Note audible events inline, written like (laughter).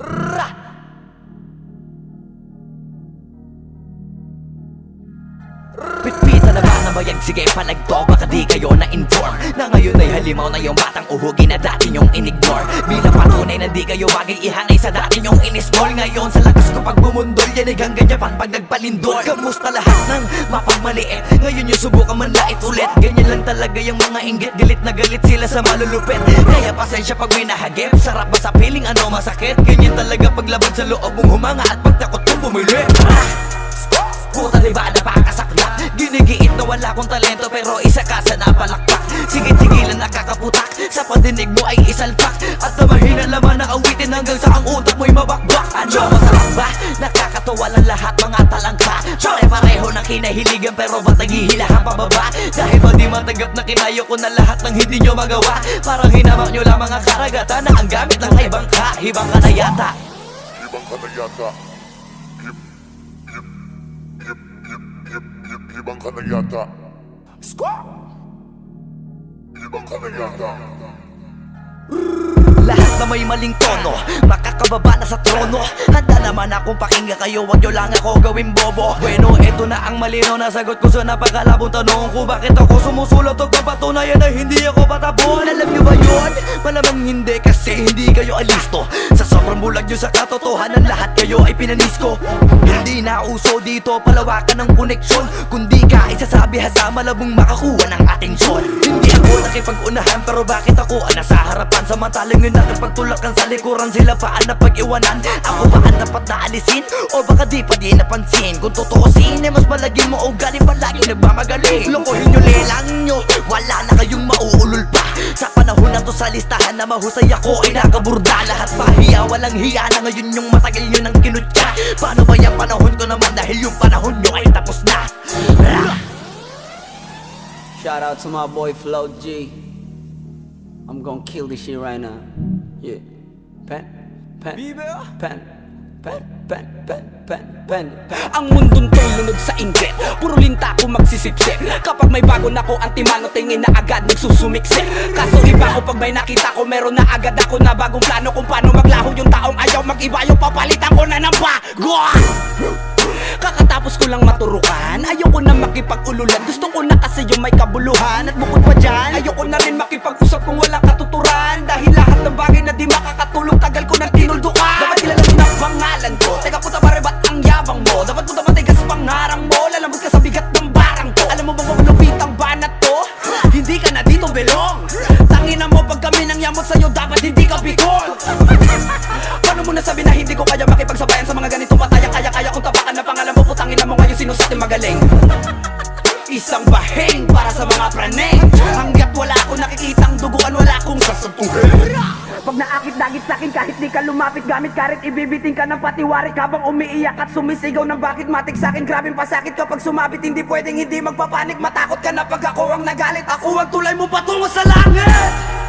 Rrrr. Na na bayag sige palagto Baka di kayo na-inform Na ngayon ay halimaw na yung batang uhugin na dati nyong in-ignore. Bilang patunay na di kayo bagay ihanay sa dati nyong in-small Ngayon sa lakas ko pag bumundol Yan ay hanggang Japan pag nagpalindol. Kamusta lahat ng mapagmaliit? Ngayon yung subukan manlait ulit. Ganyan lang talaga yung mga inggit. Galit na galit sila sa malulupit. Kaya pasensya pag may nahagip. Sarap ba sa piling? Ano masakit? Ganyan talaga paglaban sa loob mong humanga At pagtakot mong bumili. Ah! Puta di ba? Napakasaklap Ginigiit na wala kong talento Pero isa ka sa napalakpak. Sigit-sigilan nakakaputak. Sa pandinig mo ay isalpak. At na mahina laman na awitin Hanggang sa ang utak mo'y mabakbak. Ano masarap ba? Nakakatawa lang lahat mga talangka. Pare-pareho ng kinahiligan Pero ba't naghihilahan pababa? Dahil ba di matanggap na kinayo ko na lahat ng hindi nyo magawa? Parang hinamak nyo lamang ang karagatan Na ang gamit ng ibang ka. Hibang ka na yata. Ibang ka na yata. Ibang ka na yata. Ibang ka na yata. Lahat na may maling tono Makakababa na sa trono Handa naman akong pakinggan kayo Huwag nyo lang ako gawin bobo Bueno, eto na ang malino na sagot ko sa napakalabong tanong Kung bakit ako sumusulot o papatunayan na hindi ako patabon Alam nyo ba yun? Malamang hindi kasi hindi kayo alisto. Sa sobrang bulag nyo sa katotohanan Lahat kayo ay pinanis ko Hindi na uso dito palawakan ng koneksyon. Kundi ka isasabi sa malabong makakuha ng atensyon. Hindi ako nakipag-unahan pero bakit ako ang nasa harapan? Samantalang yun nakipagtulakan sa likuran Sila pa ang napag-iwanan. Ako ba ang dapat na alisin? O baka di pa di napansin? Kung tutuusin eh mas malagin mo o galing palagi nagmamagaling. Lokohin nyo lelang nyo panahon na mahusay ako ay nakaburda Lahat pahiya walang hiya na ngayon yung matagal nyo nang kinutya Paano ba yung panahon ko naman dahil yung panahon nyo ay tapos na Ah! Shout out to my boy Flo G. I'm gonna kill this shit right now. Yeah. Pen, pen, pen, pen, pen, pen, pen, pen, pen. Ang mundong to'y lunod sa inggit Puro linta ko magsisipsip. Kapag may bago na ko antimano Tingin na agad nagsusumiksik Kaso iba ko pag may nakita ko Meron na agad ako na bagong plano Kung paano maglaho yung taong ayaw Mag-iba. Yung papalitan ko na ng bago! Kakatapos ko lang maturukan Ayoko na makipag-ululan. Gusto ko na kasi yung may kabuluhan At bukod pa dyan Ayoko na rin makipag-usap kung walang katuturan. Dahil lahat ng bagay na di makakatulong Tagal ko nang tinuldukan Hindi ka na dito belong. Tangina mo pag kami nang yamot sa'yo Dapat hindi ka bikol (laughs) Paano mo nasabi na hindi ko kaya makipagsabayan sa mga ganitong pataya? Kaya kaya kong tapakan na pangalan mo. Putangin na mo ngayon sino sa atin magaling? Isang bahing para sa mga praneng. Hanggat wala akong nakikitang naakit dagit sakin kahit di ka lumapit Gamit karit ibibiting ka ng patiwarik Habang umiiyak at sumisigaw ng bakit matik sakin Grabing pasakit kapag sumabit Hindi pwedeng hindi magpapanik. Matakot ka na pag ako ang nagalit. Ako ang tulay mo patungo sa langit